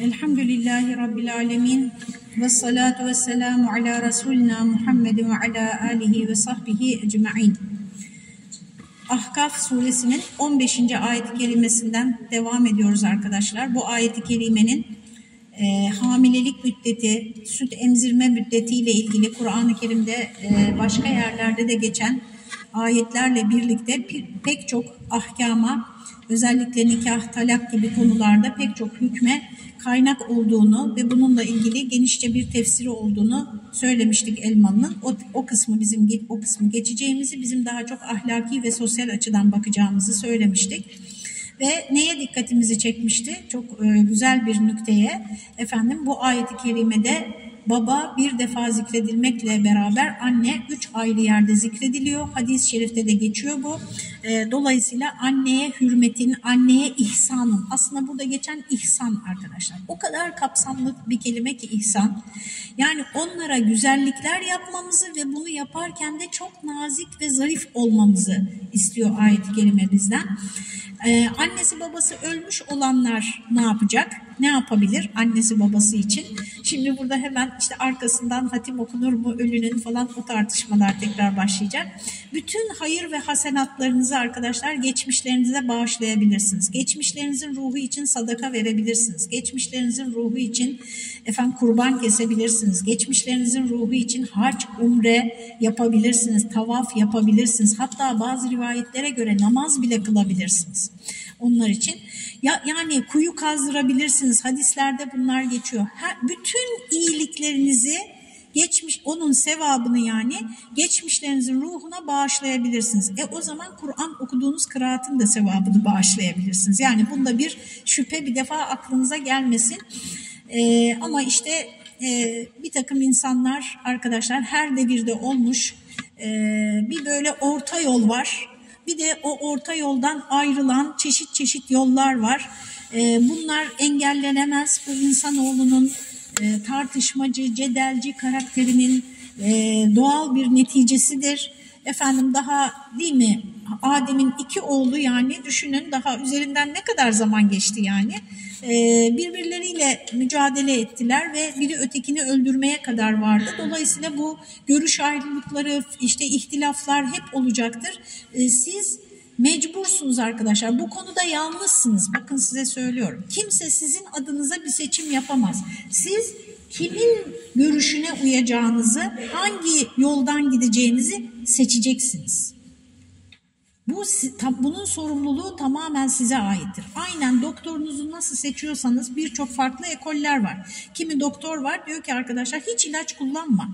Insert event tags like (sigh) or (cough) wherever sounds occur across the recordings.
Elhamdülillahi Rabbil Alemin ve salatu ve selamu ala Resulina Muhammed ve ala alihi ve sahbihi ecma'in. Ahkaf suresinin 15. ayet-i kerimesinden devam ediyoruz arkadaşlar. Bu ayet-i kerimenin e, hamilelik müddeti, süt emzirme müddetiyle ilgili Kur'an-ı Kerim'de e, başka yerlerde de geçen ayetlerle birlikte pek çok ahkama, özellikle nikah, talak gibi konularda pek çok hükme kaynak olduğunu ve bununla ilgili genişçe bir tefsiri olduğunu söylemiştik Elmalı'nın. O, o kısmı bizim o kısmı geçeceğimizi, bizim daha çok ahlaki ve sosyal açıdan bakacağımızı söylemiştik. Ve neye dikkatimizi çekmişti? Çok e, güzel bir nükteye. Efendim bu ayeti kerimede baba bir defa zikredilmekle beraber anne üç ayrı yerde zikrediliyor. Hadis-i şerifte de geçiyor bu. E, dolayısıyla anneye hürmetin, anneye ihsanın. Aslında burada geçen ihsan arkadaşlar. O kadar kapsamlı bir kelime ki ihsan. Yani onlara güzellikler yapmamızı ve bunu yaparken de çok nazik ve zarif olmamızı istiyor ayet-i kerime bizden. Ee, annesi babası ölmüş olanlar ne yapacak? Ne yapabilir annesi babası için? Şimdi burada hemen işte arkasından hatim okunur mu ölünün falan o tartışmalar tekrar başlayacak. Bütün hayır ve hasenatlarınızı arkadaşlar geçmişlerinize bağışlayabilirsiniz. Geçmişlerinizin ruhu için sadaka verebilirsiniz. Geçmişlerinizin ruhu için efendim kurban kesebilirsiniz. Geçmişlerinizin ruhu için harç, umre yapabilirsiniz. Tavaf yapabilirsiniz. Hatta bazı rivayetlere göre namaz bile kılabilirsiniz onlar için. Ya, yani kuyu kazdırabilirsiniz. Hadislerde bunlar geçiyor. Her, bütün iyiliklerinizi geçmiş onun sevabını yani geçmişlerinizin ruhuna bağışlayabilirsiniz. E o zaman Kur'an okuduğunuz kıraatın da sevabını bağışlayabilirsiniz. Yani bunda bir şüphe bir defa aklınıza gelmesin. E, ama işte e, bir takım insanlar arkadaşlar her devirde olmuş e, bir böyle orta yol var. Bir de o orta yoldan ayrılan çeşit çeşit yollar var. E, bunlar engellenemez. Bu insanoğlunun e, tartışmacı, cedelci karakterinin e, doğal bir neticesidir. Efendim daha değil mi Adem'in iki oğlu yani düşünün daha üzerinden ne kadar zaman geçti yani. E, birbirleriyle mücadele ettiler ve biri ötekini öldürmeye kadar vardı. Dolayısıyla bu görüş ayrılıkları işte ihtilaflar hep olacaktır. Siz Mecbursunuz arkadaşlar. Bu konuda yalnızsınız. Bakın size söylüyorum. Kimse sizin adınıza bir seçim yapamaz. Siz kimin görüşüne uyacağınızı, hangi yoldan gideceğinizi seçeceksiniz. Bu bunun sorumluluğu tamamen size aittir. Aynen doktorunuzu nasıl seçiyorsanız birçok farklı ekoller var. Kimi doktor var diyor ki arkadaşlar hiç ilaç kullanma.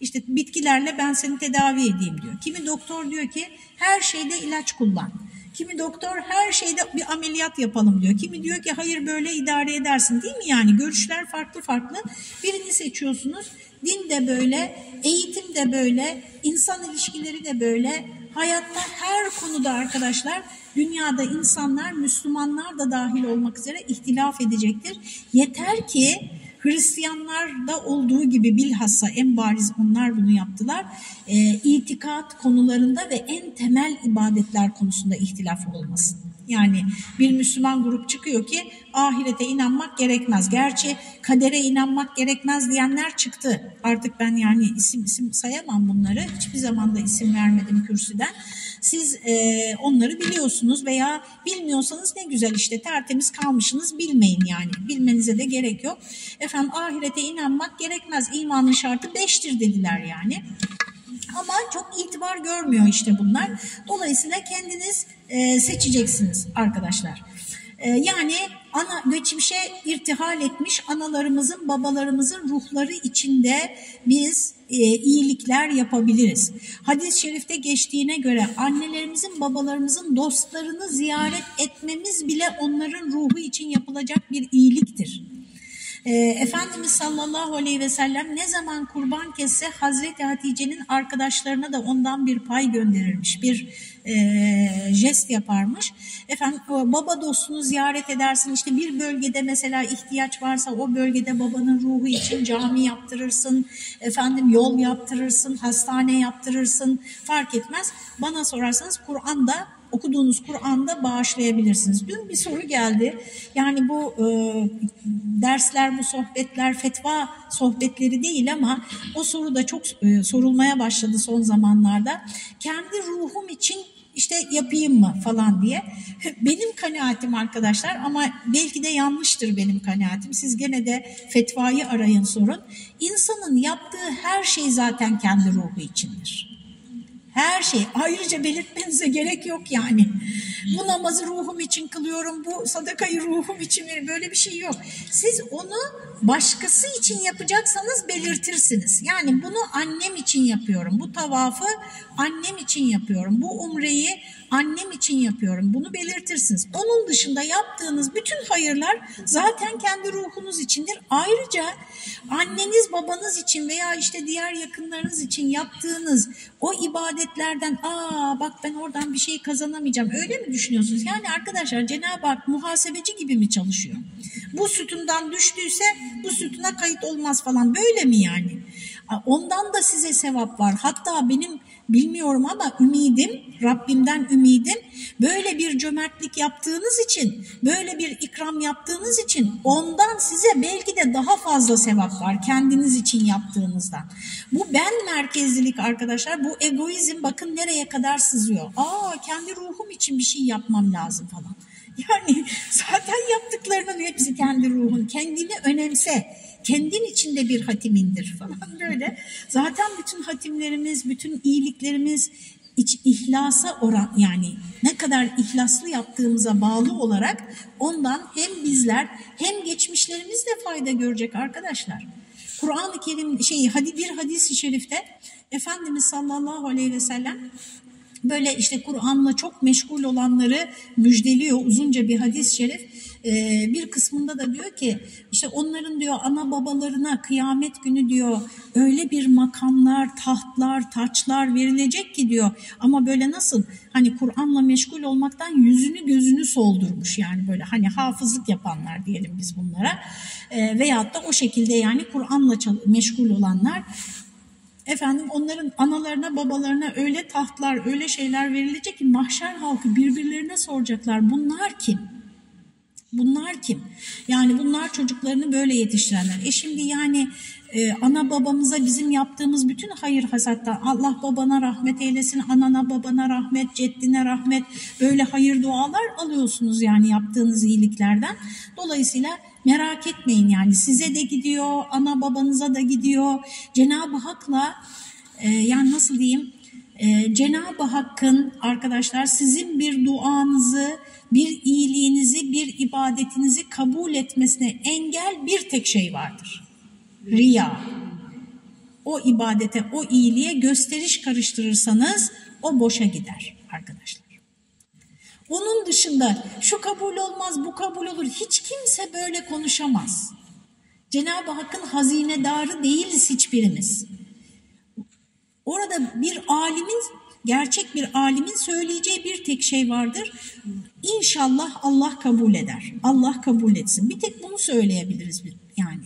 İşte bitkilerle ben seni tedavi edeyim diyor. Kimi doktor diyor ki her şeyde ilaç kullan. Kimi doktor her şeyde bir ameliyat yapalım diyor. Kimi diyor ki hayır böyle idare edersin değil mi yani? Görüşler farklı farklı. Birini seçiyorsunuz. Din de böyle, eğitim de böyle, insan ilişkileri de böyle. Hayatta her konuda arkadaşlar dünyada insanlar, Müslümanlar da dahil olmak üzere ihtilaf edecektir. Yeter ki Hristiyanlarda olduğu gibi bilhassa en bariz onlar bunu yaptılar. E, itikat konularında ve en temel ibadetler konusunda ihtilaf olmasın. Yani bir Müslüman grup çıkıyor ki ahirete inanmak gerekmez. Gerçi kadere inanmak gerekmez diyenler çıktı. Artık ben yani isim isim sayamam bunları. Hiçbir zaman da isim vermedim kürsüden. Siz e, onları biliyorsunuz veya bilmiyorsanız ne güzel işte tertemiz kalmışsınız bilmeyin yani. Bilmenize de gerek yok. Efendim ahirete inanmak gerekmez. İmanın şartı beştir dediler yani. Ama çok itibar görmüyor işte bunlar. Dolayısıyla kendiniz e, seçeceksiniz arkadaşlar. E, yani ana geçmişe irtihal etmiş analarımızın, babalarımızın ruhları içinde biz e, iyilikler yapabiliriz. Hadis-i şerifte geçtiğine göre annelerimizin, babalarımızın dostlarını ziyaret etmemiz bile onların ruhu için yapılacak bir iyiliktir. E, Efendimiz sallallahu aleyhi ve sellem ne zaman kurban kesse Hazreti Hatice'nin arkadaşlarına da ondan bir pay gönderirmiş. Bir e, jest yaparmış. Efendim baba dostunu ziyaret edersin. İşte bir bölgede mesela ihtiyaç varsa o bölgede babanın ruhu için cami yaptırırsın. Efendim yol yaptırırsın, hastane yaptırırsın. Fark etmez. Bana sorarsanız Kur'an'da okuduğunuz Kur'an'da bağışlayabilirsiniz. Dün bir soru geldi. Yani bu e, dersler, bu sohbetler fetva sohbetleri değil ama o soru da çok e, sorulmaya başladı son zamanlarda. Kendi ruhum için işte yapayım mı falan diye. (laughs) Benim kanaatim arkadaşlar ama belki de yanlıştır benim kanaatim. Siz gene de fetvayı arayın sorun. İnsanın yaptığı her şey zaten kendi ruhu içindir. Her şey. Ayrıca belirtmenize gerek yok yani. Bu namazı ruhum için kılıyorum, bu sadakayı ruhum için veriyorum. Böyle bir şey yok. Siz onu başkası için yapacaksanız belirtirsiniz. Yani bunu annem için yapıyorum. Bu tavafı annem için yapıyorum. Bu umreyi annem için yapıyorum. Bunu belirtirsiniz. Onun dışında yaptığınız bütün hayırlar zaten kendi ruhunuz içindir. Ayrıca anneniz babanız için veya işte diğer yakınlarınız için yaptığınız o ibadetlerden aa bak ben oradan bir şey kazanamayacağım öyle mi düşünüyorsunuz? Yani arkadaşlar Cenab-ı Hak muhasebeci gibi mi çalışıyor? Bu sütundan düştüyse bu sütuna kayıt olmaz falan böyle mi yani? Ondan da size sevap var. Hatta benim bilmiyorum ama ümidim, Rabbimden ümidim böyle bir cömertlik yaptığınız için, böyle bir ikram yaptığınız için ondan size belki de daha fazla sevap var kendiniz için yaptığınızdan. Bu ben merkezlilik arkadaşlar, bu egoizm bakın nereye kadar sızıyor. Aa kendi ruhum için bir şey yapmam lazım falan. Yani zaten yaptıklarının hepsi kendi ruhun. Kendini önemse. Kendin içinde bir hatimindir falan (laughs) böyle. Zaten bütün hatimlerimiz, bütün iyiliklerimiz iç ihlasa oran yani ne kadar ihlaslı yaptığımıza bağlı olarak ondan hem bizler hem geçmişlerimiz de fayda görecek arkadaşlar. Kur'an-ı Kerim şey hadi bir hadis-i şerifte Efendimiz sallallahu aleyhi ve sellem böyle işte Kur'an'la çok meşgul olanları müjdeliyor uzunca bir hadis-i şerif. Ee, bir kısmında da diyor ki işte onların diyor ana babalarına kıyamet günü diyor öyle bir makamlar, tahtlar, taçlar verilecek ki diyor. Ama böyle nasıl? Hani Kur'an'la meşgul olmaktan yüzünü gözünü soldurmuş yani böyle. Hani hafızlık yapanlar diyelim biz bunlara. E, veyahut da o şekilde yani Kur'an'la meşgul olanlar efendim onların analarına babalarına öyle tahtlar öyle şeyler verilecek ki mahşer halkı birbirlerine soracaklar bunlar kim? Bunlar kim? Yani bunlar çocuklarını böyle yetiştirenler. E şimdi yani e, ana babamıza bizim yaptığımız bütün hayır hasatta Allah babana rahmet eylesin, anana babana rahmet, ceddine rahmet böyle hayır dualar alıyorsunuz yani yaptığınız iyiliklerden. Dolayısıyla merak etmeyin yani size de gidiyor, ana babanıza da gidiyor. Cenab-ı Hak'la e, yani nasıl diyeyim e, Cenab-ı Hakk'ın arkadaşlar sizin bir duanızı, bir iyiliğinizi, bir ibadetinizi kabul etmesine engel bir tek şey vardır. Riya. O ibadete, o iyiliğe gösteriş karıştırırsanız o boşa gider arkadaşlar. Onun dışında şu kabul olmaz, bu kabul olur. Hiç kimse böyle konuşamaz. Cenab-ı Hakk'ın hazinedarı değiliz hiçbirimiz. Orada bir alimin, gerçek bir alimin söyleyeceği bir tek şey vardır. İnşallah Allah kabul eder. Allah kabul etsin. Bir tek bunu söyleyebiliriz yani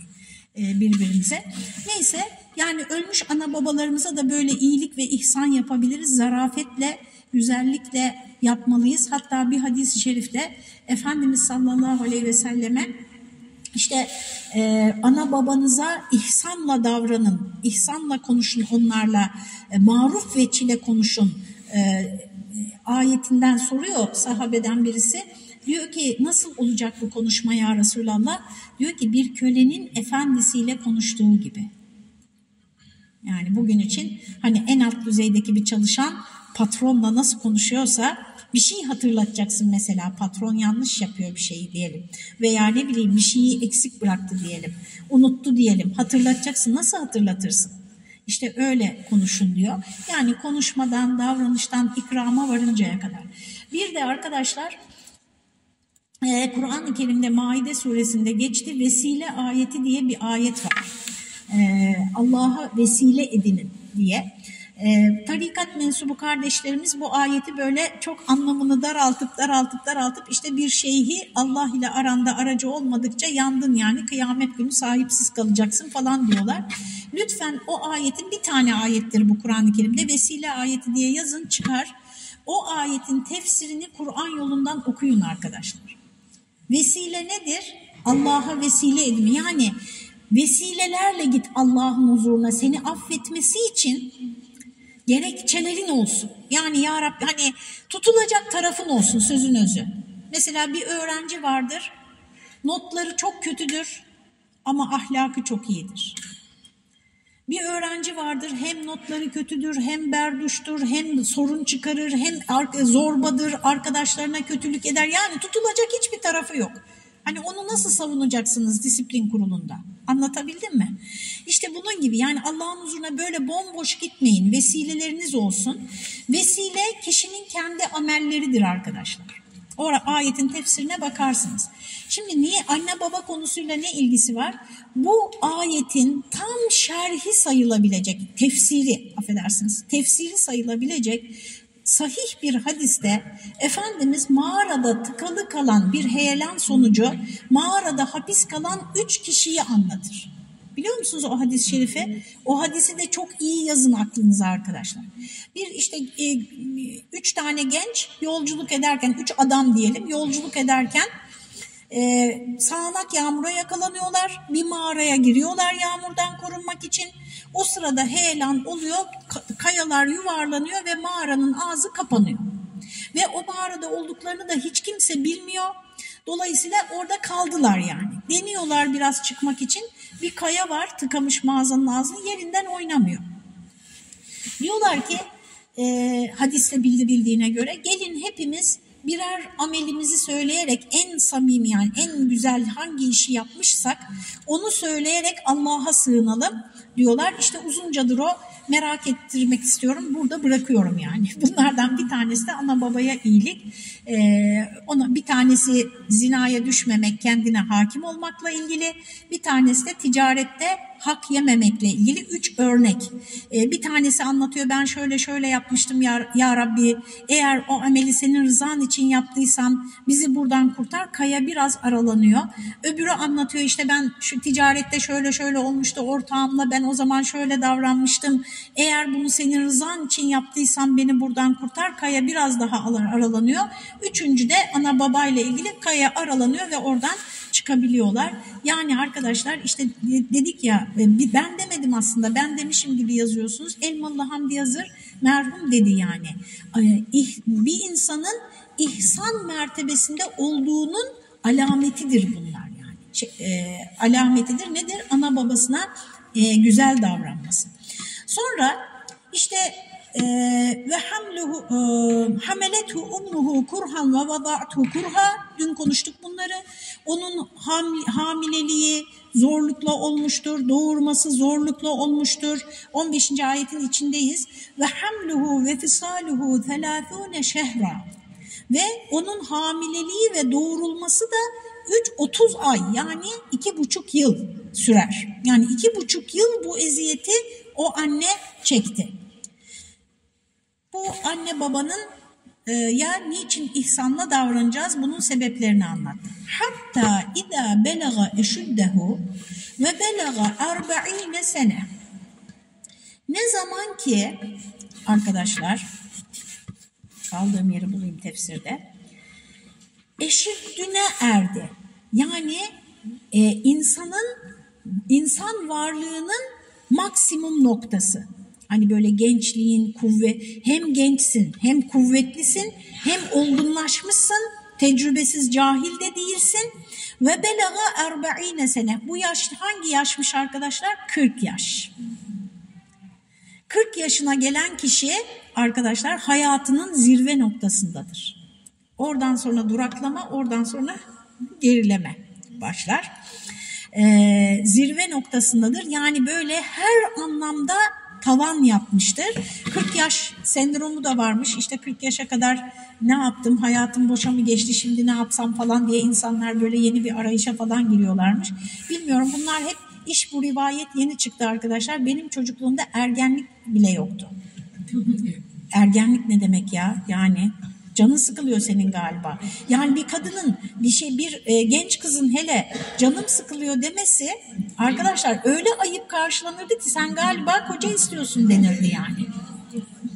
e, birbirimize. Neyse yani ölmüş ana babalarımıza da böyle iyilik ve ihsan yapabiliriz. Zarafetle, güzellikle yapmalıyız. Hatta bir hadis-i şerifte Efendimiz sallallahu aleyhi ve selleme işte e, ana babanıza ihsanla davranın, ihsanla konuşun onlarla, e, maruf veçile konuşun e, ayetinden soruyor sahabeden birisi. Diyor ki nasıl olacak bu konuşma ya Resulallah? Diyor ki bir kölenin efendisiyle konuştuğu gibi. Yani bugün için hani en alt düzeydeki bir çalışan patronla nasıl konuşuyorsa bir şey hatırlatacaksın mesela patron yanlış yapıyor bir şeyi diyelim. Veya ne bileyim bir şeyi eksik bıraktı diyelim. Unuttu diyelim. Hatırlatacaksın. Nasıl hatırlatırsın? İşte öyle konuşun diyor. Yani konuşmadan, davranıştan ikrama varıncaya kadar. Bir de arkadaşlar e, Kur'an-ı Kerim'de Maide suresinde geçti vesile ayeti diye bir ayet var. E, Allah'a vesile edinin diye. E, tarikat mensubu kardeşlerimiz bu ayeti böyle çok anlamını daraltıp daraltıp daraltıp işte bir şeyhi Allah ile aranda aracı olmadıkça yandın yani kıyamet günü sahipsiz kalacaksın falan diyorlar. Lütfen o ayetin bir tane ayettir bu Kur'an-ı Kerim'de vesile ayeti diye yazın çıkar. o ayetin tefsirini Kur'an yolundan okuyun arkadaşlar. Vesile nedir? Allah'a vesile edin. Yani vesilelerle git Allah'ın huzuruna seni affetmesi için gerekçelerin olsun. Yani ya Rabbi hani tutulacak tarafın olsun sözün özü. Mesela bir öğrenci vardır. Notları çok kötüdür ama ahlakı çok iyidir. Bir öğrenci vardır hem notları kötüdür hem berduştur hem sorun çıkarır hem zorbadır arkadaşlarına kötülük eder. Yani tutulacak hiçbir tarafı yok. Hani onu nasıl savunacaksınız disiplin kurulunda? Anlatabildim mi? İşte bunun gibi yani Allah'ın huzuruna böyle bomboş gitmeyin. Vesileleriniz olsun. Vesile kişinin kendi amelleridir arkadaşlar. O ayetin tefsirine bakarsınız. Şimdi niye anne baba konusuyla ne ilgisi var? Bu ayetin tam şerhi sayılabilecek, tefsiri affedersiniz, tefsiri sayılabilecek sahih bir hadiste Efendimiz mağarada tıkalı kalan bir heyelan sonucu mağarada hapis kalan üç kişiyi anlatır. Biliyor musunuz o hadis-i şerifi? O hadisi de çok iyi yazın aklınıza arkadaşlar. Bir işte e, üç tane genç yolculuk ederken, üç adam diyelim yolculuk ederken e, sağanak yağmura yakalanıyorlar. Bir mağaraya giriyorlar yağmurdan korunmak için. O sırada heyelan oluyor, kayalar yuvarlanıyor ve mağaranın ağzı kapanıyor. Ve o mağarada olduklarını da hiç kimse bilmiyor. Dolayısıyla orada kaldılar yani. Deniyorlar biraz çıkmak için. Bir kaya var tıkamış mağazanın ağzını yerinden oynamıyor. Diyorlar ki e, hadiste bildirildiğine göre gelin hepimiz birer amelimizi söyleyerek en samimi yani en güzel hangi işi yapmışsak onu söyleyerek Allah'a sığınalım diyorlar. İşte uzuncadır o merak ettirmek istiyorum. Burada bırakıyorum yani. (laughs) Bunlardan bir tanesi de ana babaya iyilik. Ee, ona bir tanesi zinaya düşmemek, kendine hakim olmakla ilgili. Bir tanesi de ticarette hak yememekle ilgili üç örnek. Ee, bir tanesi anlatıyor ben şöyle şöyle yapmıştım ya, ya Rabbi eğer o ameli senin rızan için yaptıysam bizi buradan kurtar. Kaya biraz aralanıyor. Öbürü anlatıyor işte ben şu ticarette şöyle şöyle olmuştu ortağımla ben o zaman şöyle davranmıştım. Eğer bunu senin rızan için yaptıysam beni buradan kurtar. Kaya biraz daha aralanıyor. Üçüncü de ana babayla ilgili kaya aralanıyor ve oradan çıkabiliyorlar. Yani arkadaşlar işte dedik ya e, ben demedim aslında ben demişim gibi yazıyorsunuz. Elmalı Hamdi Yazır merhum dedi yani. Bir insanın ihsan mertebesinde olduğunun alametidir bunlar yani. Şey, e, alametidir nedir? Ana babasına e, güzel davranması. Sonra işte ve hamluhu e, hamelethu ummuhu kurhan ve vada'tu kurha dün konuştuk bunları. Onun ham, hamileliği zorlukla olmuştur, doğurması zorlukla olmuştur. 15. ayetin içindeyiz. Ve hamluhu ve fisaluhu 30 şehra. Ve onun hamileliği ve doğurulması da 3 30 ay yani iki buçuk yıl sürer. Yani iki buçuk yıl bu eziyeti o anne çekti. Bu anne babanın e, ya niçin ihsanla davranacağız bunun sebeplerini anlattı. Hatta ida belaga eşuddehu ve belaga arba'ine sene. Ne zaman ki arkadaşlar kaldığım yeri bulayım tefsirde eşiddüne erdi. Yani e, insanın insan varlığının maksimum noktası. Hani böyle gençliğin kuvvet hem gençsin hem kuvvetlisin hem olgunlaşmışsın tecrübesiz cahil de değilsin. Ve belaga erba'ine sene. Bu yaş hangi yaşmış arkadaşlar? 40 yaş. 40 yaşına gelen kişi arkadaşlar hayatının zirve noktasındadır. Oradan sonra duraklama oradan sonra gerileme başlar. Ee, zirve noktasındadır. Yani böyle her anlamda tavan yapmıştır. 40 yaş sendromu da varmış. İşte 40 yaşa kadar ne yaptım, hayatım boşa mı geçti, şimdi ne yapsam falan diye insanlar böyle yeni bir arayışa falan giriyorlarmış. Bilmiyorum bunlar hep iş bu rivayet yeni çıktı arkadaşlar. Benim çocukluğumda ergenlik bile yoktu. (laughs) Ergenlik ne demek ya? Yani Canın sıkılıyor senin galiba. Yani bir kadının bir şey bir e, genç kızın hele canım sıkılıyor demesi arkadaşlar öyle ayıp karşılanırdı ki sen galiba koca istiyorsun denirdi yani.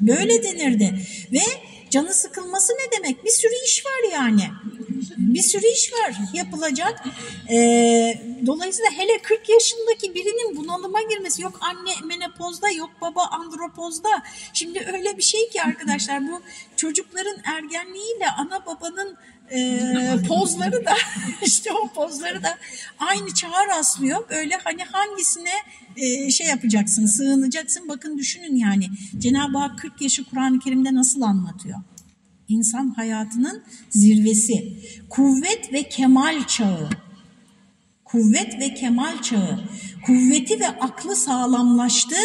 Böyle denirdi ve Canı sıkılması ne demek? Bir sürü iş var yani. Bir sürü iş var yapılacak. Ee, dolayısıyla hele 40 yaşındaki birinin bunalıma girmesi yok anne menopozda yok baba andropozda. Şimdi öyle bir şey ki arkadaşlar bu çocukların ergenliğiyle ana babanın e, pozları da (laughs) işte o pozları da aynı çağa rastlıyor. Böyle hani hangisine e, şey yapacaksın, sığınacaksın. Bakın düşünün yani Cenab-ı Hak 40 yaşı Kur'an-ı Kerim'de nasıl anlatıyor? İnsan hayatının zirvesi. Kuvvet ve kemal çağı. Kuvvet ve kemal çağı. Kuvveti ve aklı sağlamlaştı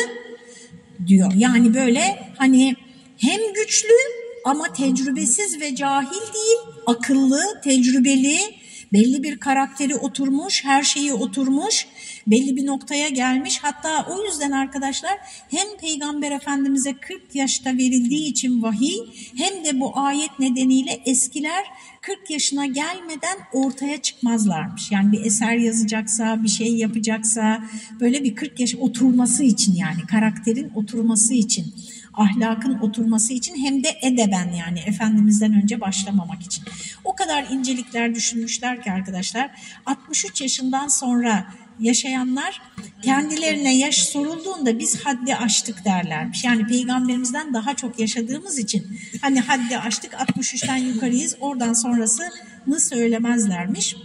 diyor. Yani böyle hani hem güçlü ama tecrübesiz ve cahil değil, akıllı, tecrübeli, belli bir karakteri oturmuş, her şeyi oturmuş, belli bir noktaya gelmiş. Hatta o yüzden arkadaşlar hem Peygamber Efendimiz'e 40 yaşta verildiği için vahiy hem de bu ayet nedeniyle eskiler 40 yaşına gelmeden ortaya çıkmazlarmış. Yani bir eser yazacaksa, bir şey yapacaksa böyle bir 40 yaş oturması için yani karakterin oturması için ahlakın oturması için hem de edeben yani Efendimiz'den önce başlamamak için. O kadar incelikler düşünmüşler ki arkadaşlar 63 yaşından sonra yaşayanlar kendilerine yaş sorulduğunda biz haddi aştık derlermiş. Yani peygamberimizden daha çok yaşadığımız için hani haddi aştık 63'ten yukarıyız oradan sonrasını söylemezlermiş.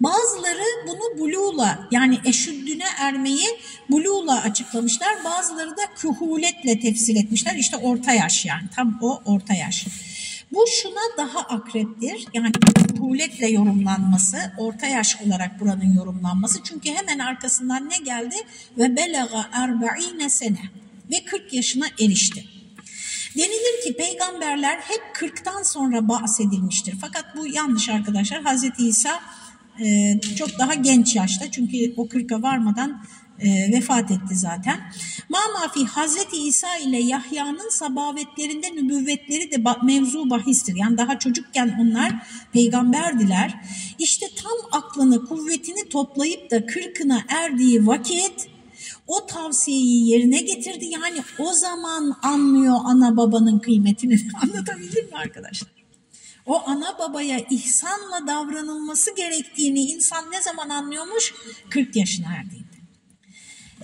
Bazıları bunu buluğla yani eşüddüne ermeyi buluğla açıklamışlar. Bazıları da kühuletle tefsir etmişler. İşte orta yaş yani tam o orta yaş. Bu şuna daha akreptir. Yani kuhuletle yorumlanması, orta yaş olarak buranın yorumlanması. Çünkü hemen arkasından ne geldi? Ve belaga erba'ine sene ve 40 yaşına erişti. Denilir ki peygamberler hep 40'tan sonra bahsedilmiştir. Fakat bu yanlış arkadaşlar. Hazreti İsa e, çok daha genç yaşta çünkü o 40'a varmadan e, vefat etti zaten. Mamafi Hazreti İsa ile Yahya'nın sabavetlerinde nübüvvetleri de mevzu bahistir. Yani daha çocukken onlar peygamberdiler. İşte tam aklını, kuvvetini toplayıp da kırkına erdiği vakit o tavsiyeyi yerine getirdi. Yani o zaman anlıyor ana babanın kıymetini. (laughs) Anlatabildim mi arkadaşlar? O ana babaya ihsanla davranılması gerektiğini insan ne zaman anlıyormuş? 40 yaşına erdiğinde.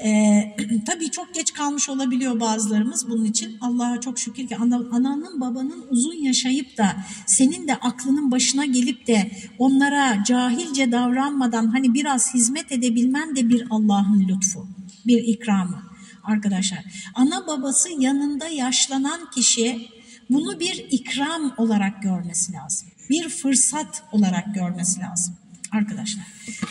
Ee, (clears throat) tabii çok geç kalmış olabiliyor bazılarımız bunun için. Allah'a çok şükür ki ana, ananın babanın uzun yaşayıp da senin de aklının başına gelip de onlara cahilce davranmadan hani biraz hizmet edebilmen de bir Allah'ın lütfu, bir ikramı arkadaşlar. Ana babası yanında yaşlanan kişi bunu bir ikram olarak görmesi lazım. Bir fırsat olarak görmesi lazım arkadaşlar.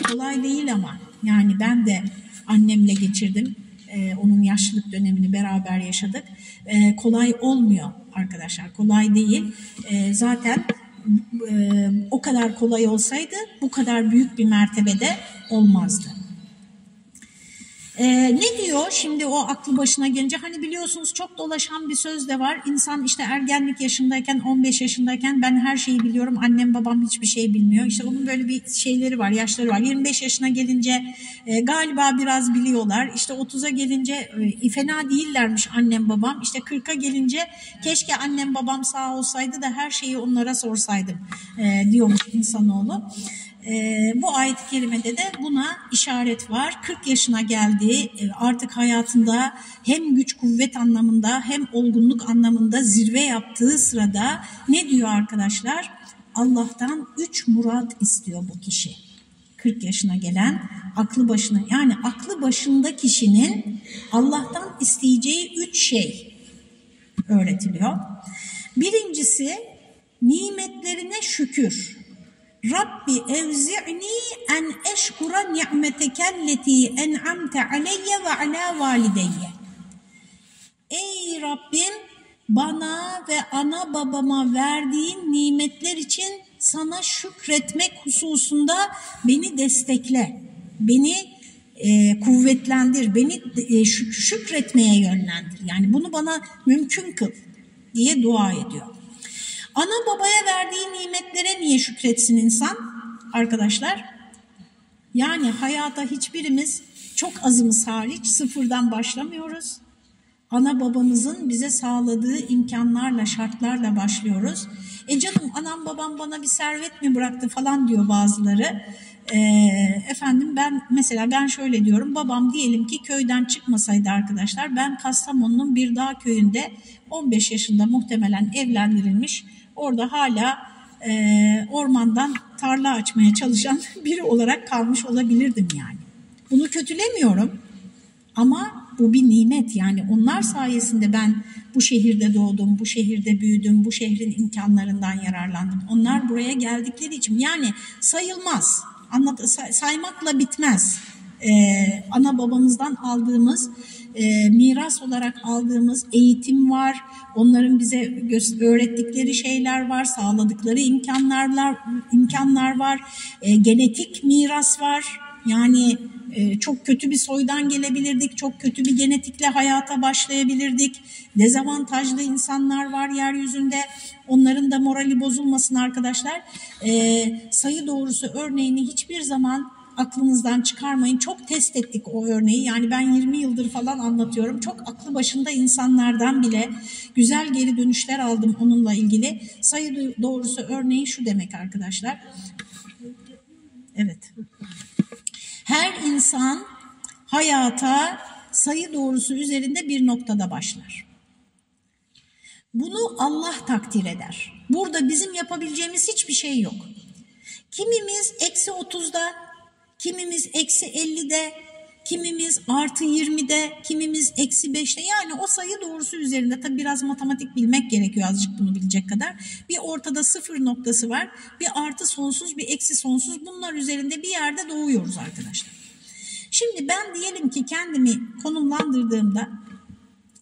Kolay değil ama yani ben de annemle geçirdim. Ee, onun yaşlılık dönemini beraber yaşadık. Ee, kolay olmuyor arkadaşlar. Kolay değil. Ee, zaten e, o kadar kolay olsaydı bu kadar büyük bir mertebede olmazdı. Ee, ne diyor şimdi o aklı başına gelince hani biliyorsunuz çok dolaşan bir söz de var. İnsan işte ergenlik yaşındayken 15 yaşındayken ben her şeyi biliyorum annem babam hiçbir şey bilmiyor. İşte onun böyle bir şeyleri var yaşları var. 25 yaşına gelince e, galiba biraz biliyorlar. İşte 30'a gelince e, fena değillermiş annem babam. İşte 40'a gelince keşke annem babam sağ olsaydı da her şeyi onlara sorsaydım e, diyormuş insanoğlu. E, bu ayet-i kerimede de buna işaret var. 40 yaşına geldi e, artık hayatında hem güç kuvvet anlamında hem olgunluk anlamında zirve yaptığı sırada ne diyor arkadaşlar? Allah'tan üç murat istiyor bu kişi. 40 yaşına gelen aklı başına yani aklı başında kişinin Allah'tan isteyeceği üç şey öğretiliyor. Birincisi nimetlerine şükür. Rabbi evzi'ni en eşkura ni'metekelleti en'amte aleyye ve ala valideyye. Ey Rabbim bana ve ana babama verdiğin nimetler için sana şükretmek hususunda beni destekle. Beni e, kuvvetlendir, beni e, şükretmeye yönlendir. Yani bunu bana mümkün kıl diye dua ediyor. Ana babaya verdiği nimetlere niye şükretsin insan arkadaşlar? Yani hayata hiçbirimiz çok azımız hariç sıfırdan başlamıyoruz. ana babamızın bize sağladığı imkanlarla, şartlarla başlıyoruz. E canım anam babam bana bir servet mi bıraktı falan diyor bazıları. E, efendim ben mesela ben şöyle diyorum babam diyelim ki köyden çıkmasaydı arkadaşlar ben Kastamonu'nun bir dağ köyünde 15 yaşında muhtemelen evlendirilmiş orada hala e, ormandan tarla açmaya çalışan (laughs) biri olarak kalmış olabilirdim yani. Bunu kötülemiyorum ama bu bir nimet yani onlar sayesinde ben bu şehirde doğdum, bu şehirde büyüdüm, bu şehrin imkanlarından yararlandım. Onlar buraya geldikleri için yani sayılmaz, anlat, say, saymakla bitmez. Ee, ana babamızdan aldığımız e, miras olarak aldığımız eğitim var, onların bize öğrettikleri şeyler var, sağladıkları imkanlar var, imkanlar var, e, genetik miras var. Yani e, çok kötü bir soydan gelebilirdik, çok kötü bir genetikle hayata başlayabilirdik. Dezavantajlı insanlar var yeryüzünde, onların da morali bozulmasın arkadaşlar. E, sayı doğrusu örneğini hiçbir zaman aklınızdan çıkarmayın. Çok test ettik o örneği. Yani ben 20 yıldır falan anlatıyorum. Çok aklı başında insanlardan bile güzel geri dönüşler aldım onunla ilgili. Sayı doğrusu örneği şu demek arkadaşlar. Evet. Her insan hayata sayı doğrusu üzerinde bir noktada başlar. Bunu Allah takdir eder. Burada bizim yapabileceğimiz hiçbir şey yok. Kimimiz eksi 30'da, kimimiz eksi 50'de, kimimiz artı 20'de, kimimiz eksi 5'te. Yani o sayı doğrusu üzerinde tabi biraz matematik bilmek gerekiyor azıcık bunu bilecek kadar. Bir ortada sıfır noktası var, bir artı sonsuz, bir eksi sonsuz. Bunlar üzerinde bir yerde doğuyoruz arkadaşlar. Şimdi ben diyelim ki kendimi konumlandırdığımda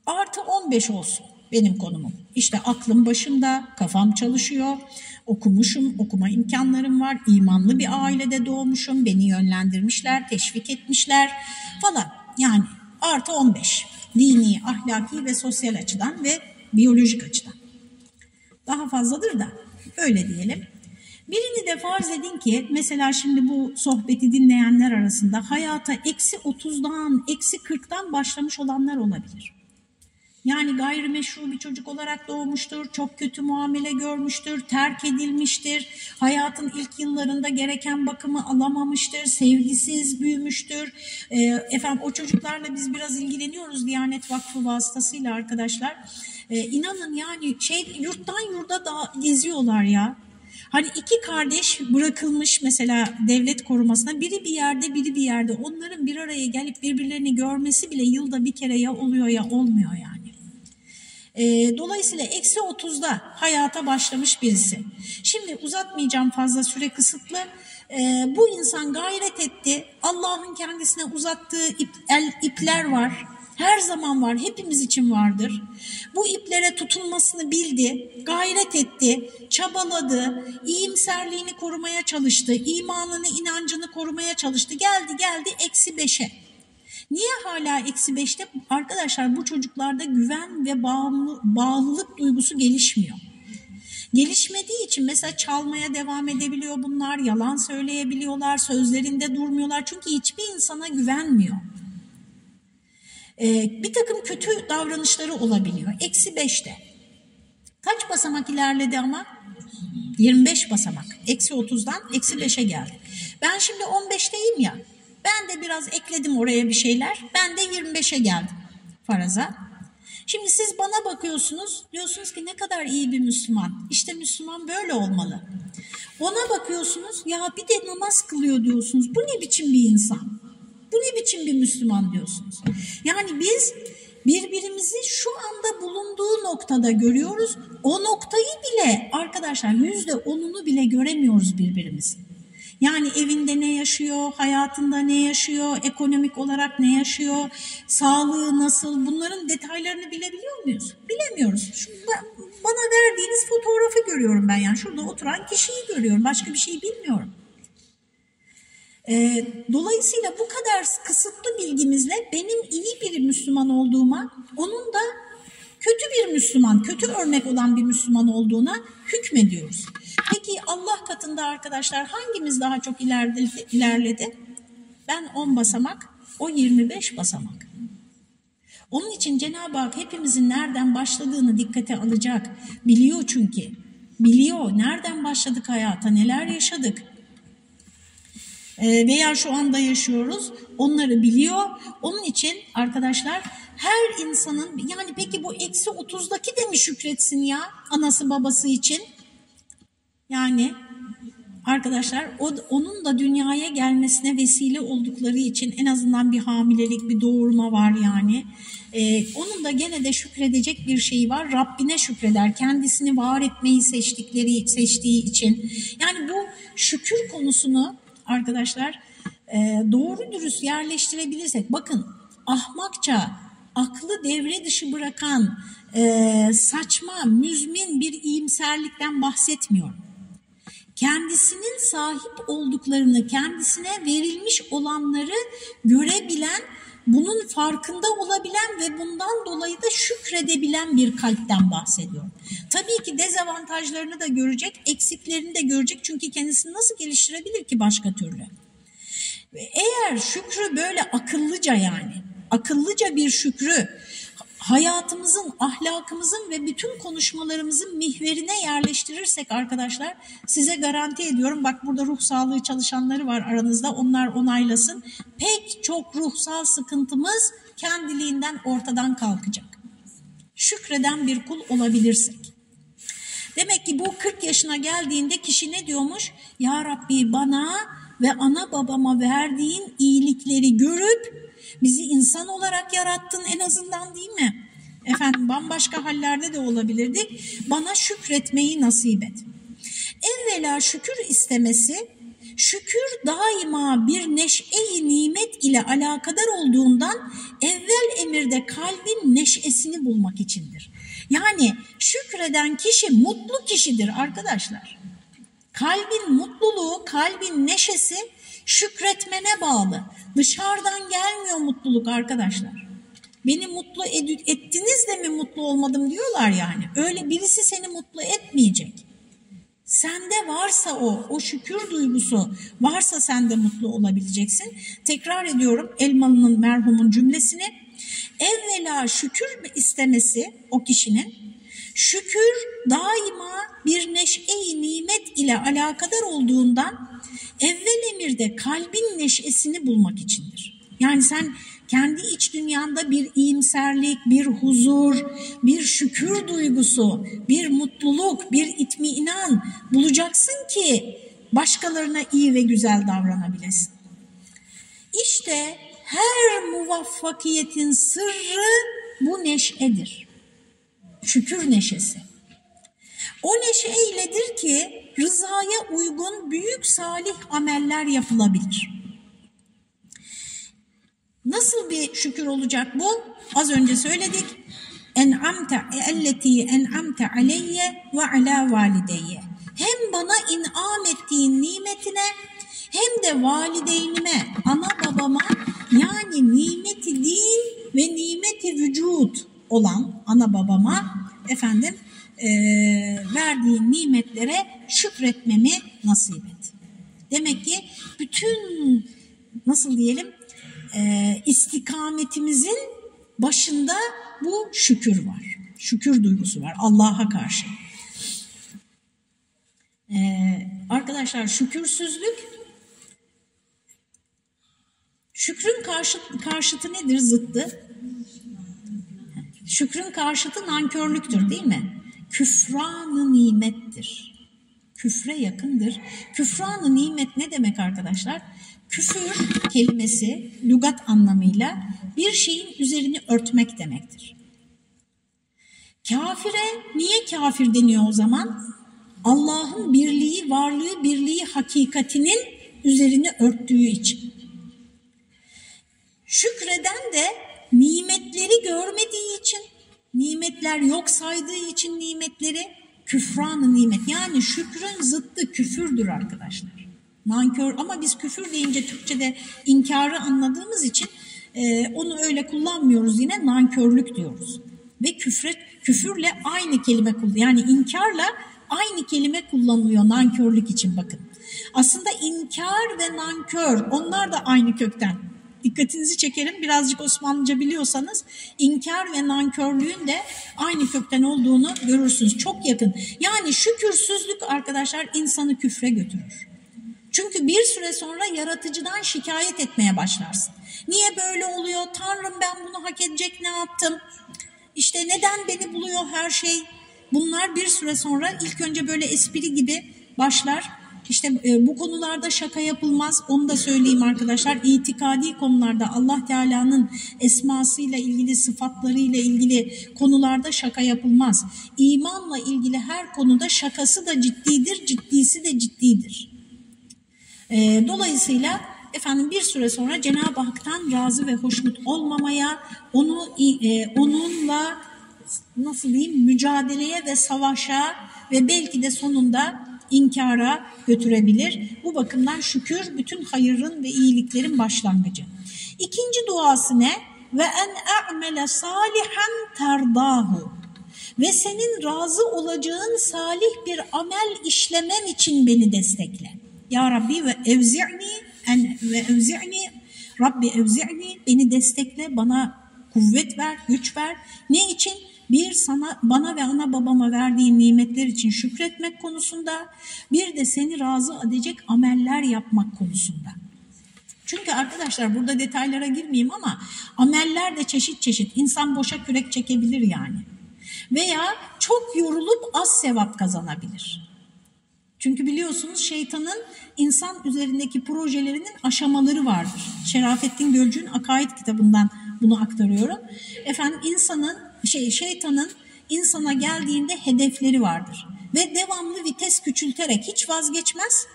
artı 15 olsun benim konumum. İşte aklım başımda, kafam çalışıyor, okumuşum, okuma imkanlarım var, imanlı bir ailede doğmuşum, beni yönlendirmişler, teşvik etmişler falan. Yani artı 15 dini, ahlaki ve sosyal açıdan ve biyolojik açıdan. Daha fazladır da öyle diyelim. Birini de farz edin ki mesela şimdi bu sohbeti dinleyenler arasında hayata eksi 30'dan, eksi 40'tan başlamış olanlar olabilir. Yani gayrimeşru bir çocuk olarak doğmuştur, çok kötü muamele görmüştür, terk edilmiştir, hayatın ilk yıllarında gereken bakımı alamamıştır, sevgisiz büyümüştür. E, efendim o çocuklarla biz biraz ilgileniyoruz Diyanet Vakfı vasıtasıyla arkadaşlar. E, inanın yani şey yurttan yurda da geziyorlar ya. Hani iki kardeş bırakılmış mesela devlet korumasına biri bir yerde biri bir yerde onların bir araya gelip birbirlerini görmesi bile yılda bir kere ya oluyor ya olmuyor yani. E, dolayısıyla eksi 30'da hayata başlamış birisi. Şimdi uzatmayacağım fazla süre kısıtlı. E, bu insan gayret etti. Allah'ın kendisine uzattığı ip, el, ipler var. Her zaman var, hepimiz için vardır. Bu iplere tutunmasını bildi, gayret etti, çabaladı, iyimserliğini korumaya çalıştı, imanını, inancını korumaya çalıştı. Geldi geldi eksi beşe. Niye hala eksi beşte? Arkadaşlar bu çocuklarda güven ve bağımlı, bağlılık duygusu gelişmiyor. Gelişmediği için mesela çalmaya devam edebiliyor bunlar, yalan söyleyebiliyorlar, sözlerinde durmuyorlar. Çünkü hiçbir insana güvenmiyor. Ee, bir takım kötü davranışları olabiliyor. Eksi beşte. Kaç basamak ilerledi ama? 25 basamak. Eksi 30'dan eksi 5'e geldi. Ben şimdi 15'teyim ya. Biraz ekledim oraya bir şeyler. Ben de 25'e geldim faraza. Şimdi siz bana bakıyorsunuz, diyorsunuz ki ne kadar iyi bir Müslüman. İşte Müslüman böyle olmalı. Ona bakıyorsunuz, ya bir de namaz kılıyor diyorsunuz. Bu ne biçim bir insan? Bu ne biçim bir Müslüman diyorsunuz? Yani biz birbirimizi şu anda bulunduğu noktada görüyoruz. O noktayı bile arkadaşlar yüzde onunu bile göremiyoruz birbirimizi. Yani evinde ne yaşıyor, hayatında ne yaşıyor, ekonomik olarak ne yaşıyor, sağlığı nasıl bunların detaylarını bilebiliyor muyuz? Bilemiyoruz. Şu, bana verdiğiniz fotoğrafı görüyorum ben yani şurada oturan kişiyi görüyorum başka bir şey bilmiyorum. E, dolayısıyla bu kadar kısıtlı bilgimizle benim iyi bir Müslüman olduğuma, onun da kötü bir Müslüman, kötü örnek olan bir Müslüman olduğuna hükmediyoruz. Peki Allah katında arkadaşlar hangimiz daha çok ilerledi? ilerledi? Ben 10 basamak, o 25 basamak. Onun için Cenab-ı Hak hepimizin nereden başladığını dikkate alacak. Biliyor çünkü. Biliyor nereden başladık hayata, neler yaşadık. Ee, veya şu anda yaşıyoruz. Onları biliyor. Onun için arkadaşlar her insanın yani peki bu eksi 30'daki de mi şükretsin ya anası babası için? Yani arkadaşlar o, onun da dünyaya gelmesine vesile oldukları için en azından bir hamilelik, bir doğurma var yani. Ee, onun da gene de şükredecek bir şeyi var. Rabbine şükreder. Kendisini var etmeyi seçtikleri seçtiği için. Yani bu şükür konusunu arkadaşlar e, doğru dürüst yerleştirebilirsek bakın ahmakça aklı devre dışı bırakan e, saçma, müzmin bir iyimserlikten bahsetmiyorum kendisinin sahip olduklarını, kendisine verilmiş olanları görebilen, bunun farkında olabilen ve bundan dolayı da şükredebilen bir kalpten bahsediyorum. Tabii ki dezavantajlarını da görecek, eksiklerini de görecek çünkü kendisini nasıl geliştirebilir ki başka türlü? Eğer şükrü böyle akıllıca yani, akıllıca bir şükrü hayatımızın, ahlakımızın ve bütün konuşmalarımızın mihverine yerleştirirsek arkadaşlar size garanti ediyorum bak burada ruh sağlığı çalışanları var aranızda onlar onaylasın. Pek çok ruhsal sıkıntımız kendiliğinden ortadan kalkacak. Şükreden bir kul olabilirsek. Demek ki bu 40 yaşına geldiğinde kişi ne diyormuş? Ya Rabbi bana ve ana babama verdiğin iyilikleri görüp Bizi insan olarak yarattın en azından değil mi? Efendim bambaşka hallerde de olabilirdi. Bana şükretmeyi nasip et. Evvela şükür istemesi, şükür daima bir neşe-i nimet ile alakadar olduğundan evvel emirde kalbin neşesini bulmak içindir. Yani şükreden kişi mutlu kişidir arkadaşlar. Kalbin mutluluğu, kalbin neşesi şükretmene bağlı. Dışarıdan gelmiyor mutluluk arkadaşlar. Beni mutlu ettiniz de mi mutlu olmadım diyorlar yani. Öyle birisi seni mutlu etmeyecek. Sende varsa o, o şükür duygusu varsa sen de mutlu olabileceksin. Tekrar ediyorum Elmalı'nın merhumun cümlesini. Evvela şükür istemesi o kişinin, şükür daima bir neşe-i nimet ile alakadar olduğundan evvel emirde kalbin neşesini bulmak içindir. Yani sen kendi iç dünyanda bir iyimserlik, bir huzur, bir şükür duygusu, bir mutluluk, bir itmiinan bulacaksın ki başkalarına iyi ve güzel davranabilesin. İşte her muvaffakiyetin sırrı bu neşedir. Şükür neşesi. O neşe eyledir ki rızaya uygun büyük salih ameller yapılabilir. Nasıl bir şükür olacak bu? Az önce söyledik. En'amte elleti en'amte aleyye ve ala valideyye. Hem bana inam ettiğin nimetine hem de valideynime, ana babama yani nimeti din ve nimeti vücut olan ana babama efendim e, verdiğin nimetlere şükretmemi nasip et. Demek ki bütün nasıl diyelim e, istikametimizin başında bu şükür var. Şükür duygusu var Allah'a karşı. Ee, arkadaşlar şükürsüzlük şükrün karşıt, karşıtı nedir zıttı? Şükrün karşıtı nankörlüktür değil mi? Küfranı nimettir. Küfre yakındır. Küfranı nimet ne demek arkadaşlar? Küfür kelimesi lügat anlamıyla bir şeyin üzerini örtmek demektir. Kafire niye kafir deniyor o zaman? Allah'ın birliği, varlığı, birliği hakikatinin üzerini örttüğü için. Şükreden de nimetleri görmediği için nimetler yok saydığı için nimetleri küfran nimet. Yani şükrün zıttı küfürdür arkadaşlar. Nankör ama biz küfür deyince Türkçe'de inkarı anladığımız için e, onu öyle kullanmıyoruz yine nankörlük diyoruz. Ve küfre, küfürle aynı kelime kullanılıyor. Yani inkarla aynı kelime kullanılıyor nankörlük için bakın. Aslında inkar ve nankör onlar da aynı kökten dikkatinizi çekerim. Birazcık Osmanlıca biliyorsanız inkar ve nankörlüğün de aynı kökten olduğunu görürsünüz. Çok yakın. Yani şükürsüzlük arkadaşlar insanı küfre götürür. Çünkü bir süre sonra yaratıcıdan şikayet etmeye başlarsın. Niye böyle oluyor? Tanrım ben bunu hak edecek ne yaptım? İşte neden beni buluyor her şey? Bunlar bir süre sonra ilk önce böyle espri gibi başlar. İşte e, bu konularda şaka yapılmaz. Onu da söyleyeyim arkadaşlar. İtikadi konularda Allah Teala'nın esmasıyla ilgili, sıfatlarıyla ilgili konularda şaka yapılmaz. İmanla ilgili her konuda şakası da ciddidir, ciddisi de ciddidir. E, dolayısıyla efendim bir süre sonra Cenab-ı Hak'tan razı ve hoşnut olmamaya, onu e, onunla nasıl diyeyim mücadeleye ve savaşa ve belki de sonunda inkara götürebilir. Bu bakımdan şükür bütün hayırın ve iyiliklerin başlangıcı. İkinci duası ne? Ve en a'mele salihan terdahu. Ve senin razı olacağın salih bir amel işlemem için beni destekle. Ya Rabbi ve evzi'ni en ve evzi'ni Rabbi evzi'ni beni destekle bana kuvvet ver, güç ver. Ne için? Bir sana bana ve ana babama verdiğin nimetler için şükretmek konusunda, bir de seni razı edecek ameller yapmak konusunda. Çünkü arkadaşlar burada detaylara girmeyeyim ama ameller de çeşit çeşit. İnsan boşa kürek çekebilir yani. Veya çok yorulup az sevap kazanabilir. Çünkü biliyorsunuz şeytanın insan üzerindeki projelerinin aşamaları vardır. Şerafettin Gölcü'nün Akaid kitabından bunu aktarıyorum. Efendim insanın şey şeytanın insana geldiğinde hedefleri vardır ve devamlı vites küçülterek hiç vazgeçmez.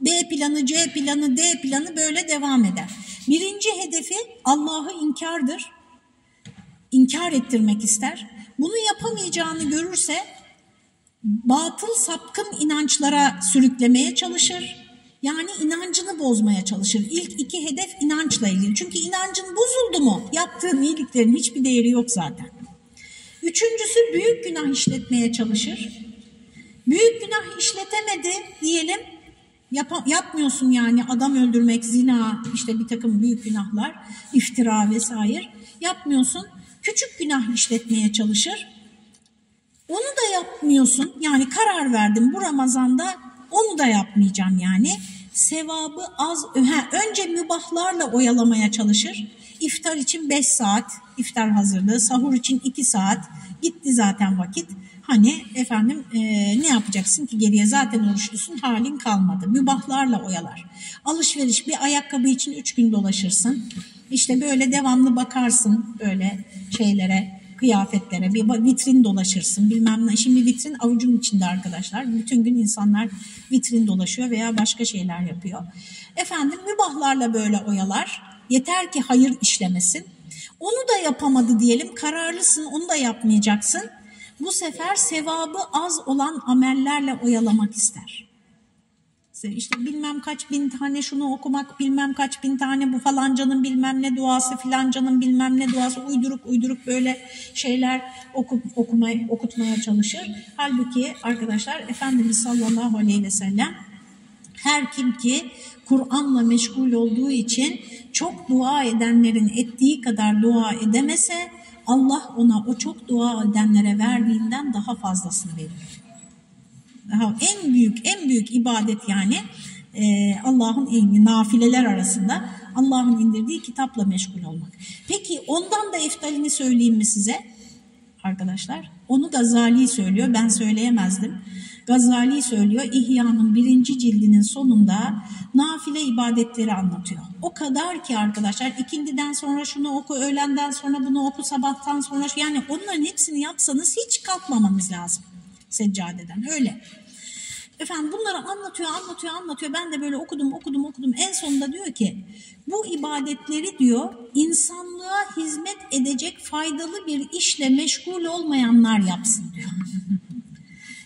B planı, C planı, D planı böyle devam eder. Birinci hedefi Allah'ı inkardır. İnkar ettirmek ister. Bunu yapamayacağını görürse batıl sapkın inançlara sürüklemeye çalışır. Yani inancını bozmaya çalışır. İlk iki hedef inançla ilgili. Çünkü inancın bozuldu mu yaptığın iyiliklerin hiçbir değeri yok zaten. Üçüncüsü büyük günah işletmeye çalışır. Büyük günah işletemedi diyelim. Yap, yapmıyorsun yani adam öldürmek, zina, işte bir takım büyük günahlar, iftira vesaire. Yapmıyorsun. Küçük günah işletmeye çalışır. Onu da yapmıyorsun. Yani karar verdim bu Ramazan'da onu da yapmayacağım yani. Sevabı az, önce mübahlarla oyalamaya çalışır. İftar için 5 saat iftar hazırlığı, sahur için 2 saat gitti zaten vakit. Hani efendim e, ne yapacaksın ki geriye zaten oruçlusun halin kalmadı. Mübahlarla oyalar. Alışveriş bir ayakkabı için 3 gün dolaşırsın. İşte böyle devamlı bakarsın böyle şeylere kıyafetlere, bir vitrin dolaşırsın bilmem ne. Şimdi vitrin avucun içinde arkadaşlar. Bütün gün insanlar vitrin dolaşıyor veya başka şeyler yapıyor. Efendim mübahlarla böyle oyalar. Yeter ki hayır işlemesin. Onu da yapamadı diyelim. Kararlısın onu da yapmayacaksın. Bu sefer sevabı az olan amellerle oyalamak ister işte bilmem kaç bin tane şunu okumak, bilmem kaç bin tane bu falancanın bilmem ne duası, filancanın bilmem ne duası uyduruk uyduruk böyle şeyler oku, okumaya, okutmaya çalışır. Halbuki arkadaşlar Efendimiz sallallahu aleyhi ve sellem her kim ki Kur'an'la meşgul olduğu için çok dua edenlerin ettiği kadar dua edemese Allah ona o çok dua edenlere verdiğinden daha fazlasını daha en büyük en büyük ibadet yani e, Allah'ın ilmi nafileler arasında Allah'ın indirdiği kitapla meşgul olmak. Peki ondan da eftalini söyleyeyim mi size arkadaşlar? Onu Gazali söylüyor ben söyleyemezdim. Gazali söylüyor İhya'nın birinci cildinin sonunda nafile ibadetleri anlatıyor. O kadar ki arkadaşlar ikindiden sonra şunu oku, öğlenden sonra bunu oku, sabahtan sonra yani onların hepsini yapsanız hiç kalkmamanız lazım seccadeden öyle. Efendim bunları anlatıyor, anlatıyor, anlatıyor. Ben de böyle okudum, okudum, okudum. En sonunda diyor ki bu ibadetleri diyor insanlığa hizmet edecek faydalı bir işle meşgul olmayanlar yapsın diyor. (laughs)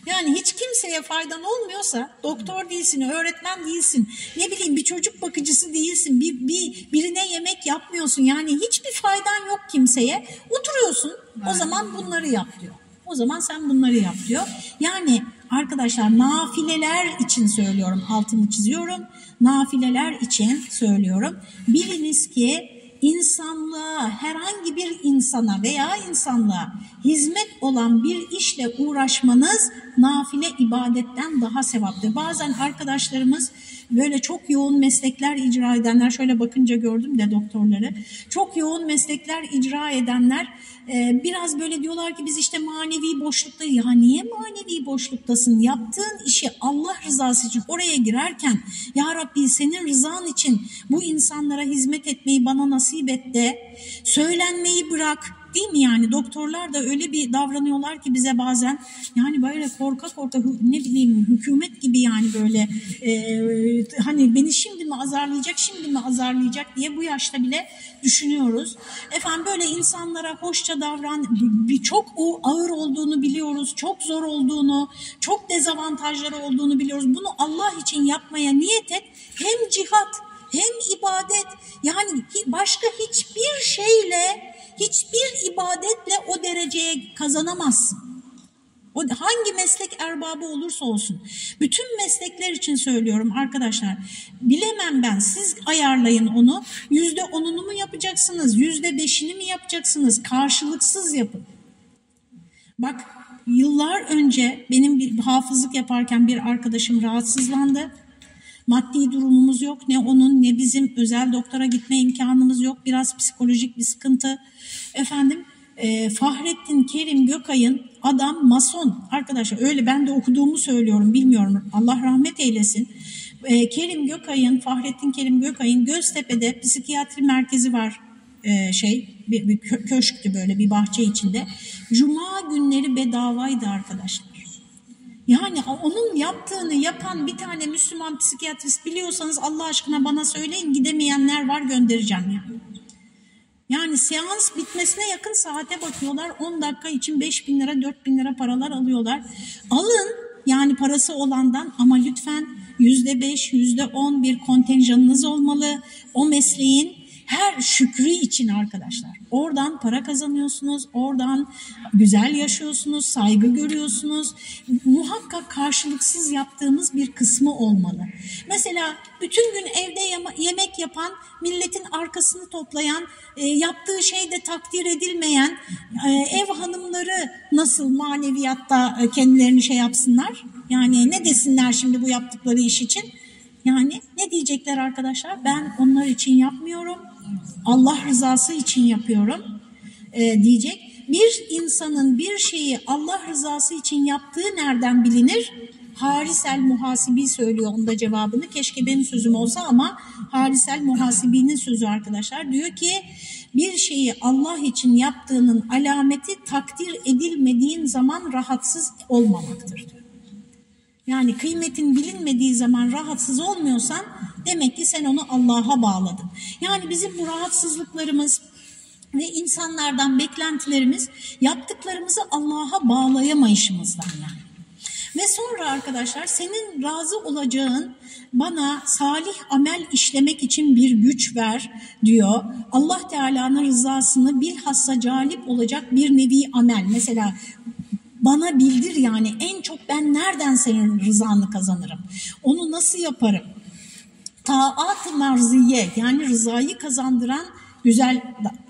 Yani hiç kimseye faydan olmuyorsa doktor değilsin, öğretmen değilsin, ne bileyim bir çocuk bakıcısı değilsin, bir, bir birine yemek yapmıyorsun. Yani hiçbir faydan yok kimseye. Oturuyorsun o zaman bunları yap diyor. O zaman sen bunları yap diyor. Yani Arkadaşlar nafileler için söylüyorum, altını çiziyorum. Nafileler için söylüyorum. Biliniz ki insanlığa, herhangi bir insana veya insanlığa hizmet olan bir işle uğraşmanız nafile ibadetten daha sevaplı. Bazen arkadaşlarımız böyle çok yoğun meslekler icra edenler, şöyle bakınca gördüm de doktorları, çok yoğun meslekler icra edenler e, biraz böyle diyorlar ki biz işte manevi boşlukta, ya niye manevi boşluktasın? Yaptığın işi Allah rızası için oraya girerken, Ya Rabbi senin rızan için bu insanlara hizmet etmeyi bana nasip et de, söylenmeyi bırak, Değil mi yani? Doktorlar da öyle bir davranıyorlar ki bize bazen. Yani böyle korka korka ne bileyim hükümet gibi yani böyle e, hani beni şimdi mi azarlayacak şimdi mi azarlayacak diye bu yaşta bile düşünüyoruz. Efendim böyle insanlara hoşça davran bir çok o ağır olduğunu biliyoruz çok zor olduğunu çok dezavantajları olduğunu biliyoruz. Bunu Allah için yapmaya niyet et. Hem cihat hem ibadet. Yani başka hiçbir şeyle hiçbir ibadetle o dereceye kazanamazsın. O hangi meslek erbabı olursa olsun. Bütün meslekler için söylüyorum arkadaşlar. Bilemem ben siz ayarlayın onu. Yüzde onunu mu yapacaksınız? Yüzde beşini mi yapacaksınız? Karşılıksız yapın. Bak yıllar önce benim bir hafızlık yaparken bir arkadaşım rahatsızlandı. Maddi durumumuz yok. Ne onun ne bizim özel doktora gitme imkanımız yok. Biraz psikolojik bir sıkıntı. Efendim e, Fahrettin Kerim Gökay'ın adam mason arkadaşlar öyle ben de okuduğumu söylüyorum bilmiyorum Allah rahmet eylesin. E, Kerim Gökay'ın Fahrettin Kerim Gökay'ın Göztepe'de psikiyatri merkezi var e, şey bir, bir köşktü böyle bir bahçe içinde. Cuma günleri bedavaydı arkadaşlar. Yani onun yaptığını yapan bir tane Müslüman psikiyatrist biliyorsanız Allah aşkına bana söyleyin gidemeyenler var göndereceğim yani. Yani seans bitmesine yakın saate bakıyorlar. 10 dakika için 5 bin lira 4 bin lira paralar alıyorlar. Alın yani parası olandan ama lütfen yüzde beş, yüzde on bir kontenjanınız olmalı. O mesleğin her şükrü için arkadaşlar. Oradan para kazanıyorsunuz, oradan güzel yaşıyorsunuz, saygı görüyorsunuz. Muhakkak karşılıksız yaptığımız bir kısmı olmalı. Mesela bütün gün evde yemek yapan, milletin arkasını toplayan, e, yaptığı şeyde takdir edilmeyen e, ev hanımları nasıl maneviyatta e, kendilerini şey yapsınlar? Yani ne desinler şimdi bu yaptıkları iş için? Yani ne diyecekler arkadaşlar? Ben onlar için yapmıyorum. Allah rızası için yapıyorum e, diyecek. Bir insanın bir şeyi Allah rızası için yaptığı nereden bilinir? Harisel Muhasibi söylüyor onda cevabını. Keşke benim sözüm olsa ama Harisel Muhasibi'nin sözü arkadaşlar. Diyor ki bir şeyi Allah için yaptığının alameti takdir edilmediğin zaman rahatsız olmamaktır diyor. Yani kıymetin bilinmediği zaman rahatsız olmuyorsan demek ki sen onu Allah'a bağladın. Yani bizim bu rahatsızlıklarımız ve insanlardan beklentilerimiz yaptıklarımızı Allah'a bağlayamayışımızdan yani. Ve sonra arkadaşlar senin razı olacağın bana salih amel işlemek için bir güç ver diyor. Allah Teala'nın rızasını bilhassa calip olacak bir nevi amel. Mesela bana bildir yani en çok ben nereden senin rızanı kazanırım? Onu nasıl yaparım? Taat-ı marziye yani rızayı kazandıran güzel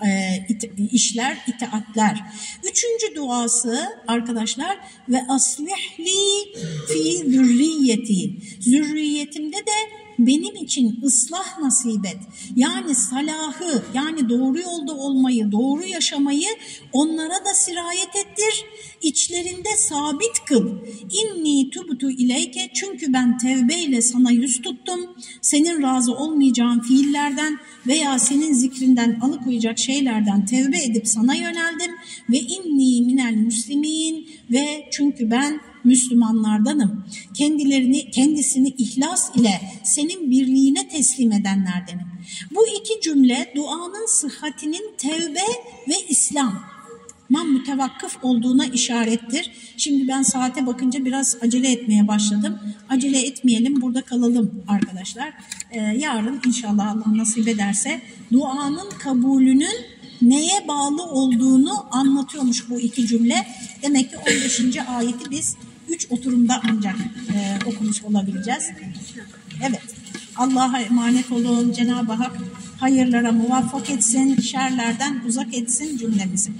e, işler, itaatler. Üçüncü duası arkadaşlar ve aslihli fi zürriyeti. Zürriyetimde de benim için ıslah nasip et. Yani salahı, yani doğru yolda olmayı, doğru yaşamayı onlara da sirayet ettir. İçlerinde sabit kıl. İnni tubtu ileyke çünkü ben tevbeyle sana yüz tuttum. Senin razı olmayacağın fiillerden veya senin zikrinden alıkoyacak şeylerden tevbe edip sana yöneldim. Ve inni minel muslimin ve çünkü ben Müslümanlardanım. Kendilerini, kendisini ihlas ile senin birliğine teslim edenlerdenim. Bu iki cümle duanın sıhhatinin tevbe ve İslam man mütevakkıf olduğuna işarettir. Şimdi ben saate bakınca biraz acele etmeye başladım. Acele etmeyelim, burada kalalım arkadaşlar. Ee, yarın inşallah Allah nasip ederse duanın kabulünün neye bağlı olduğunu anlatıyormuş bu iki cümle. Demek ki 15. ayeti biz üç oturumda ancak e, okumuş olabileceğiz. Evet. Allah'a emanet olun. Cenab-ı Hak hayırlara muvaffak etsin, şerlerden uzak etsin cümlemizi.